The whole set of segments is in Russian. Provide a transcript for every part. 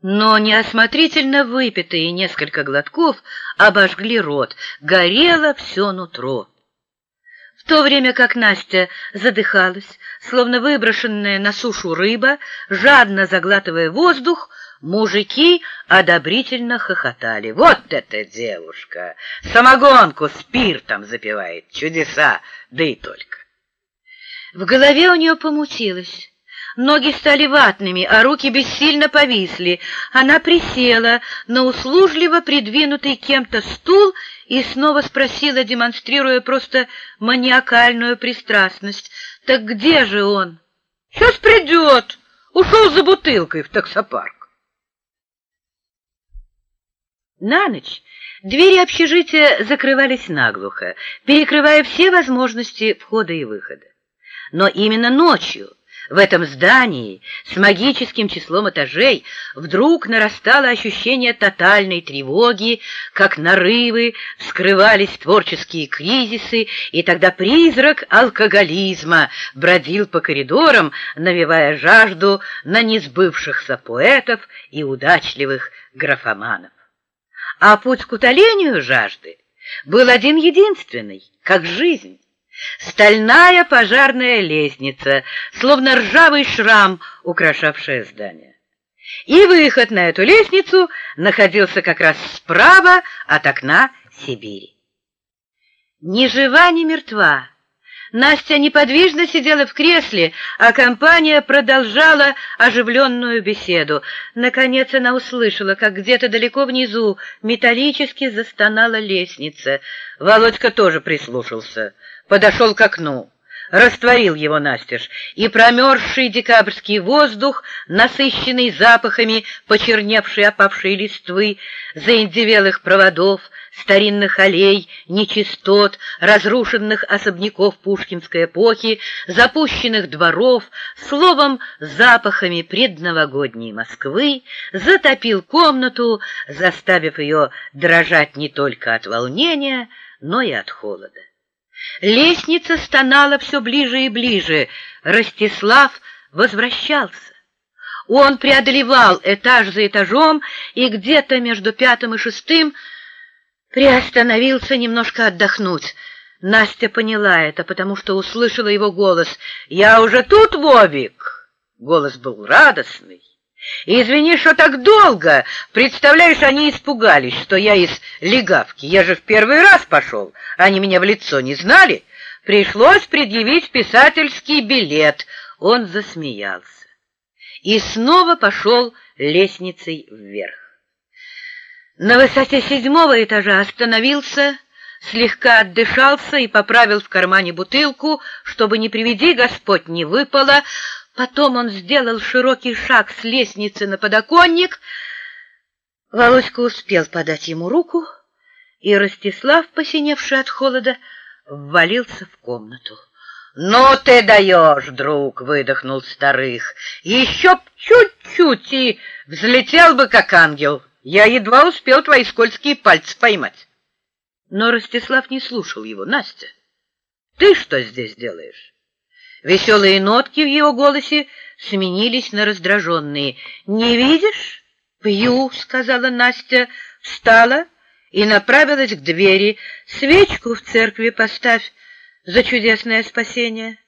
Но неосмотрительно выпитые несколько глотков обожгли рот, горело все нутро. В то время как Настя задыхалась, словно выброшенная на сушу рыба, жадно заглатывая воздух, мужики одобрительно хохотали. «Вот эта девушка! Самогонку спиртом запивает! Чудеса! Да и только!» В голове у нее помутилось. Ноги стали ватными, а руки бессильно повисли. Она присела на услужливо придвинутый кем-то стул и снова спросила, демонстрируя просто маниакальную пристрастность. «Так где же он?» «Сейчас придет! Ушел за бутылкой в таксопарк». На ночь двери общежития закрывались наглухо, перекрывая все возможности входа и выхода. Но именно ночью в этом здании с магическим числом этажей вдруг нарастало ощущение тотальной тревоги, как нарывы вскрывались творческие кризисы, и тогда призрак алкоголизма бродил по коридорам, навевая жажду на несбывшихся поэтов и удачливых графоманов. А путь к утолению жажды был один-единственный, как жизнь. Стальная пожарная лестница, словно ржавый шрам, украшавшая здание. И выход на эту лестницу находился как раз справа от окна Сибири. Ни жива, ни мертва. Настя неподвижно сидела в кресле, а компания продолжала оживленную беседу. Наконец она услышала, как где-то далеко внизу металлически застонала лестница. Володька тоже прислушался подошел к окну, растворил его настежь, и промерзший декабрьский воздух, насыщенный запахами почерневшей опавшей листвы, заиндевелых проводов, старинных аллей, нечистот, разрушенных особняков пушкинской эпохи, запущенных дворов, словом, запахами предновогодней Москвы, затопил комнату, заставив ее дрожать не только от волнения, но и от холода. Лестница стонала все ближе и ближе. Ростислав возвращался. Он преодолевал этаж за этажом и где-то между пятым и шестым приостановился немножко отдохнуть. Настя поняла это, потому что услышала его голос. «Я уже тут, Вовик!» Голос был радостный. Извини, что так долго. Представляешь, они испугались, что я из легавки. Я же в первый раз пошел. Они меня в лицо не знали. Пришлось предъявить писательский билет. Он засмеялся. И снова пошел лестницей вверх. На высоте седьмого этажа остановился, слегка отдышался и поправил в кармане бутылку, чтобы, не приведи Господь, не выпало, Потом он сделал широкий шаг с лестницы на подоконник. Володька успел подать ему руку, и Ростислав, посиневший от холода, ввалился в комнату. «Ну ты даешь, друг!» — выдохнул старых. «Еще чуть-чуть и взлетел бы, как ангел. Я едва успел твои скользкие пальцы поймать». Но Ростислав не слушал его. «Настя, ты что здесь делаешь?» Веселые нотки в его голосе сменились на раздраженные. «Не видишь?» «Пью», — сказала Настя, встала и направилась к двери. «Свечку в церкви поставь за чудесное спасение».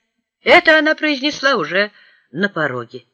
Это она произнесла уже на пороге.